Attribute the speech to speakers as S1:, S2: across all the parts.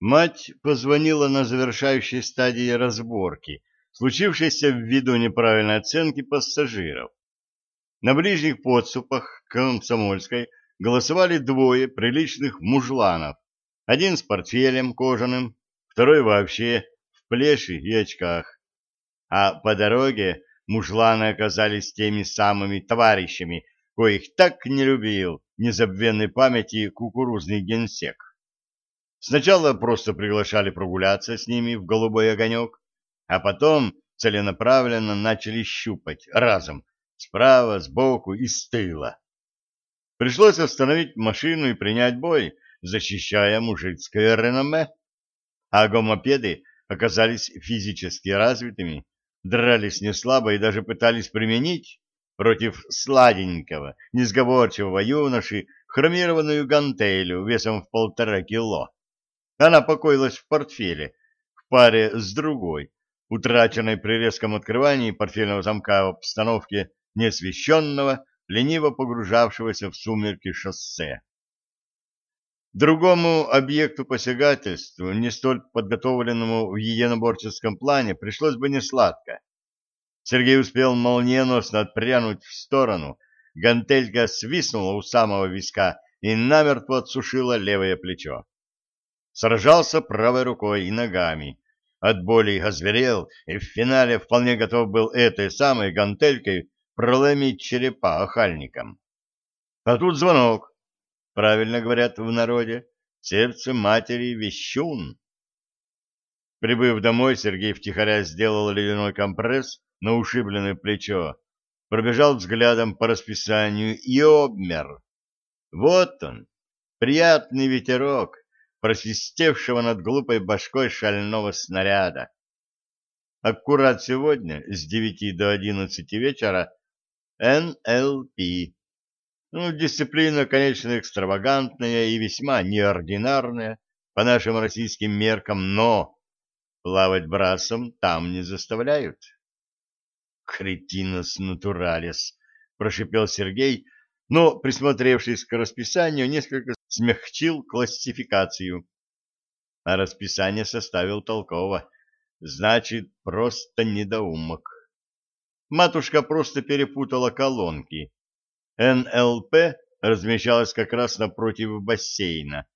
S1: Мать позвонила на завершающей стадии разборки, случившейся ввиду неправильной оценки пассажиров. На ближних подступах к Комсомольской голосовали двое приличных мужланов. Один с портфелем кожаным, второй вообще в плеше и очках. А по дороге мужланы оказались теми самыми товарищами, коих так не любил незабвенной памяти кукурузный генсек. Сначала просто приглашали прогуляться с ними в голубой огонек, а потом целенаправленно начали щупать разом, справа, сбоку и с тыла. Пришлось остановить машину и принять бой, защищая мужицкое реноме. А гомопеды оказались физически развитыми, дрались неслабо и даже пытались применить против сладенького, несговорчивого юноши хромированную гантелю весом в полтора кило. Она покоилась в портфеле, в паре с другой, утраченной при резком открывании портфельного замка в обстановке неосвещенного, лениво погружавшегося в сумерки шоссе. Другому объекту посягательству, не столь подготовленному в единоборческом плане, пришлось бы несладко. Сергей успел молниеносно отпрянуть в сторону, гантелька свистнула у самого виска и намертво отсушила левое плечо. Сражался правой рукой и ногами. От боли озверел и в финале вполне готов был этой самой гантелькой проломить черепа охальникам. А тут звонок. Правильно говорят в народе. Сердце матери вещун. Прибыв домой, Сергей втихаря сделал ледяной компресс на ушибленное плечо, пробежал взглядом по расписанию и обмер. Вот он, приятный ветерок, просвистевшего над глупой башкой шального снаряда. Аккурат сегодня с девяти до одиннадцати вечера НЛП. Ну, дисциплина, конечно, экстравагантная и весьма неординарная по нашим российским меркам, но плавать брасом там не заставляют. «Кретинос натуралес», — прошипел Сергей, но, присмотревшись к расписанию, несколько смягчил классификацию. А расписание составил толково. Значит, просто недоумок. Матушка просто перепутала колонки. НЛП размещалась как раз напротив бассейна,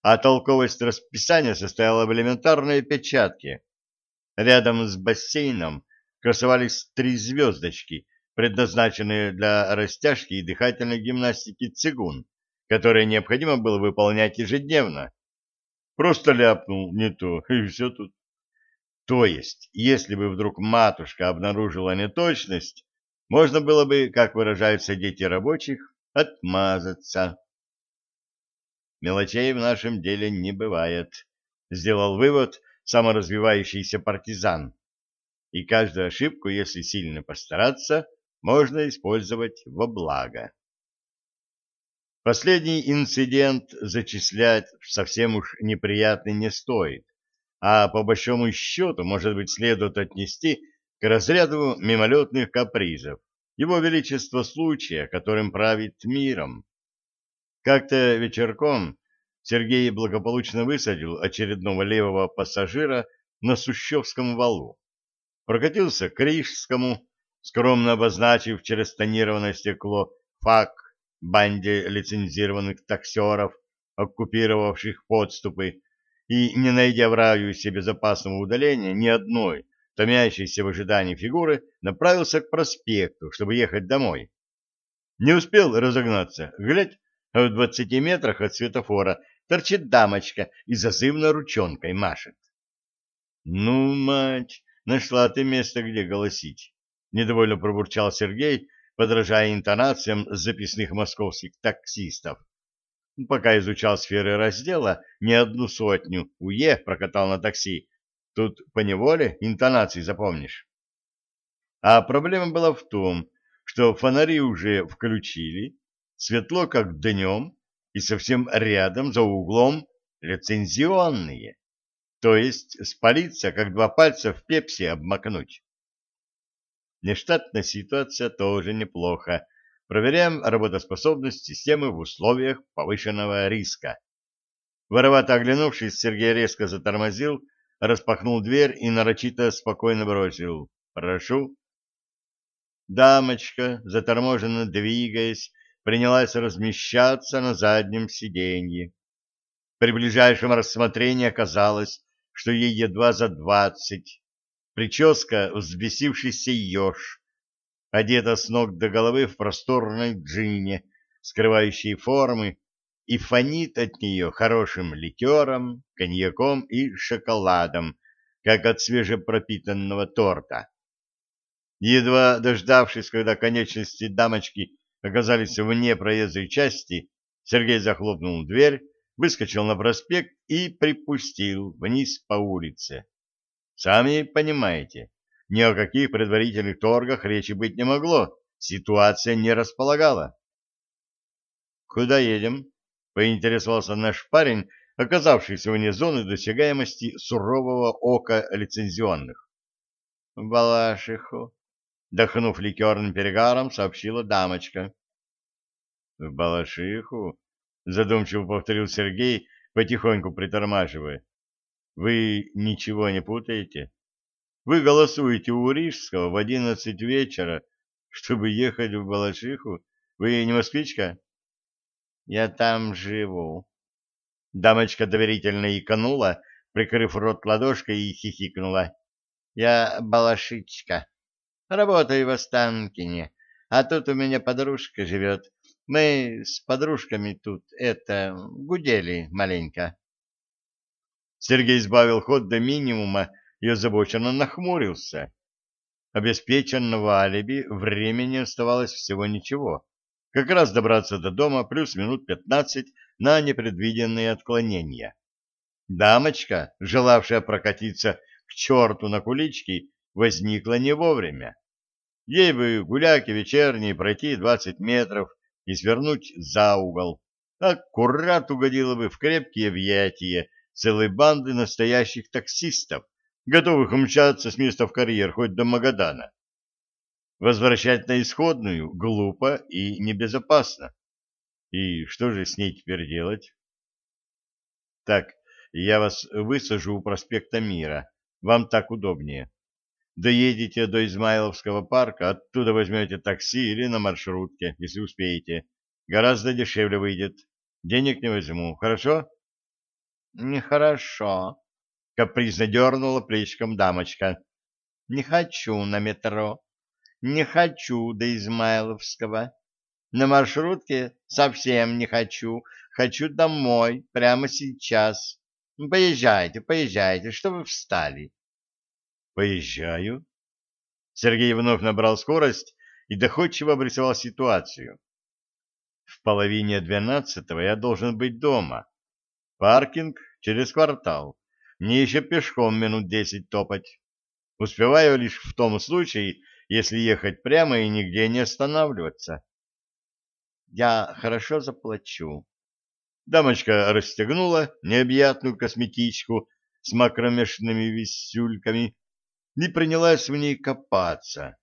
S1: а толковость расписания состояла в элементарной печатке. Рядом с бассейном красовались три звездочки, предназначенные для растяжки и дыхательной гимнастики цигун, которые необходимо было выполнять ежедневно. Просто ляпнул не то, и все тут. То есть, если бы вдруг матушка обнаружила неточность, можно было бы, как выражаются дети рабочих, отмазаться. Мелочей в нашем деле не бывает, сделал вывод саморазвивающийся партизан и каждую ошибку, если сильно постараться, можно использовать во благо. Последний инцидент зачислять совсем уж неприятный не стоит, а по большому счету, может быть, следует отнести к разряду мимолетных капризов его величество случая, которым правит миром. Как-то вечерком Сергей благополучно высадил очередного левого пассажира на Сущевском валу прокатился к Рижскому, скромно обозначив через тонированное стекло фак банде лицензированных таксеров, оккупировавших подступы, и, не найдя в раю себе безопасного удаления ни одной томящейся в ожидании фигуры, направился к проспекту, чтобы ехать домой. Не успел разогнаться. Глядь, в двадцати метрах от светофора торчит дамочка и зазывно ручонкой машет. Ну, мать, Нашла ты место, где голосить. Недовольно пробурчал Сергей, подражая интонациям записных московских таксистов. Пока изучал сферы раздела, не одну сотню УЕ прокатал на такси. Тут поневоле интонации запомнишь. А проблема была в том, что фонари уже включили, светло как днем, и совсем рядом, за углом, лицензионные то есть спалиться, как два пальца в пепси обмакнуть. Нештатная ситуация тоже неплохо. Проверяем работоспособность системы в условиях повышенного риска. Воровато оглянувшись, Сергей резко затормозил, распахнул дверь и нарочито спокойно бросил. «Прошу». Дамочка, заторможенно двигаясь, принялась размещаться на заднем сиденье. При ближайшем рассмотрении оказалось, что ей едва за двадцать. Прическа — взбесившийся еж, одета с ног до головы в просторной джине, скрывающей формы, и фонит от нее хорошим ликером, коньяком и шоколадом, как от свежепропитанного торта. Едва дождавшись, когда конечности дамочки оказались вне проезжей части, Сергей захлопнул дверь, выскочил на проспект и припустил вниз по улице. Сами понимаете, ни о каких предварительных торгах речи быть не могло, ситуация не располагала. «Куда едем?» — поинтересовался наш парень, оказавшийся вне зоны досягаемости сурового ока лицензионных. — В Балашиху, — дохнув ликерным перегаром, сообщила дамочка. — В Балашиху? — задумчиво повторил Сергей, потихоньку притормаживая. — Вы ничего не путаете? Вы голосуете у Рижского в одиннадцать вечера, чтобы ехать в Балашиху? Вы не москвичка? Я там живу. Дамочка доверительно иканула, прикрыв рот ладошкой и хихикнула. Я балашичка. Работаю в Останкине, а тут у меня подружка живет. Мы с подружками тут, это, гудели маленько. Сергей избавил ход до минимума и озабоченно нахмурился. Обеспеченного алиби времени оставалось всего ничего. Как раз добраться до дома плюс минут пятнадцать на непредвиденные отклонения. Дамочка, желавшая прокатиться к черту на кулички, возникла не вовремя. Ей бы гуляки вечерние пройти двадцать метров и свернуть за угол. Аккурат угодила бы в крепкие объятия целой банды настоящих таксистов, готовых умчаться с места в карьер хоть до Магадана. Возвращать на исходную глупо и небезопасно. И что же с ней теперь делать? Так, я вас высажу у проспекта Мира. Вам так удобнее. Доедете до Измайловского парка, оттуда возьмете такси или на маршрутке, если успеете. Гораздо дешевле выйдет. Денег не возьму, хорошо? Нехорошо. Капризно дернула плечиком дамочка. Не хочу на метро. Не хочу до Измайловского. На маршрутке совсем не хочу. Хочу домой, прямо сейчас. Поезжайте, поезжайте, что вы встали? Поезжаю. Сергей вновь набрал скорость и доходчиво обрисовал ситуацию. В половине двенадцатого я должен быть дома. Паркинг через квартал. Мне еще пешком минут десять топать. Успеваю лишь в том случае, если ехать прямо и нигде не останавливаться. Я хорошо заплачу. Дамочка расстегнула необъятную косметичку с макромешными висюльками и принялась в ней копаться.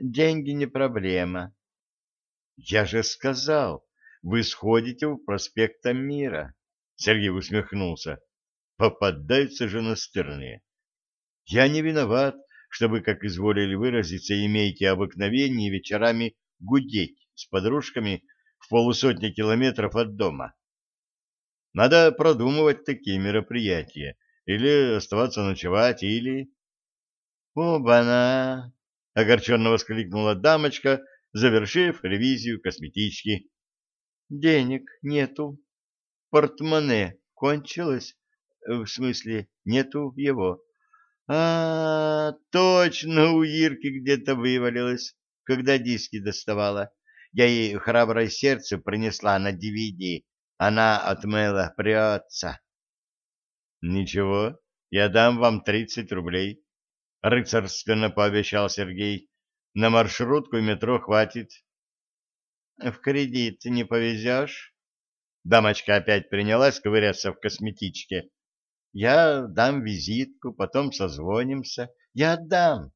S1: Деньги не проблема. Я же сказал, вы сходите в проспекта Мира. Сергей усмехнулся. Попадаются же настырные. Я не виноват, что вы, как изволили выразиться, имеете обыкновение вечерами гудеть с подружками в полусотни километров от дома. Надо продумывать такие мероприятия, или оставаться ночевать, или... «Оба-на!» — огорченно воскликнула дамочка, завершив ревизию косметички. «Денег нету. Портмоне кончилось. В смысле, нету его. А, точно, у Ирки где-то вывалилось, когда диски доставала. Я ей храброе сердце принесла на DVD. Она отмыла, прется. Ничего, я дам вам тридцать рублей. Рыцарственно пообещал Сергей. На маршрутку и метро хватит. В кредит не повезешь? Дамочка опять принялась ковыряться в косметичке. Я дам визитку, потом созвонимся. Я отдам.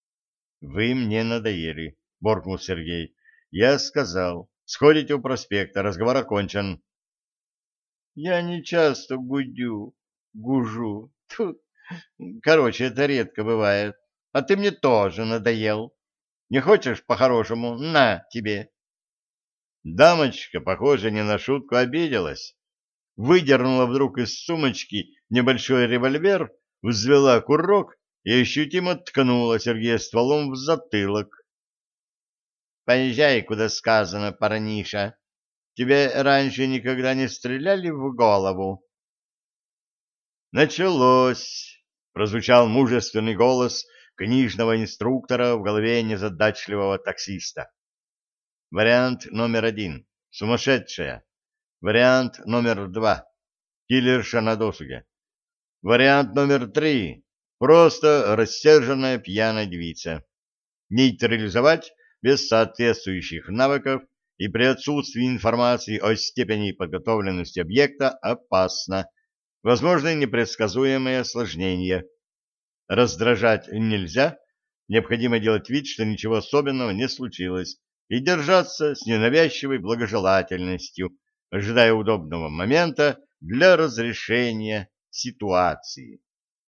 S1: — Вы мне надоели, — буркнул Сергей. — Я сказал. Сходите у проспекта, разговор окончен. Я не часто гудю, гужу. Тьфу. Короче, это редко бывает. А ты мне тоже надоел. Не хочешь по-хорошему? На тебе. Дамочка, похоже, не на шутку обиделась. Выдернула вдруг из сумочки небольшой револьвер, взвела курок и ощутимо ткнула Сергея стволом в затылок. «Поезжай, куда сказано, парниша. Тебе раньше никогда не стреляли в голову?» «Началось!» — прозвучал мужественный голос книжного инструктора в голове незадачливого таксиста. Вариант номер один — сумасшедшая. Вариант номер два — киллерша на досуге. Вариант номер три — просто рассерженная пьяная девица. Нейтрализовать без соответствующих навыков и при отсутствии информации о степени подготовленности объекта опасно. Возможны непредсказуемые осложнения. Раздражать нельзя, необходимо делать вид, что ничего особенного не случилось, и держаться с ненавязчивой благожелательностью, ожидая удобного момента для разрешения ситуации.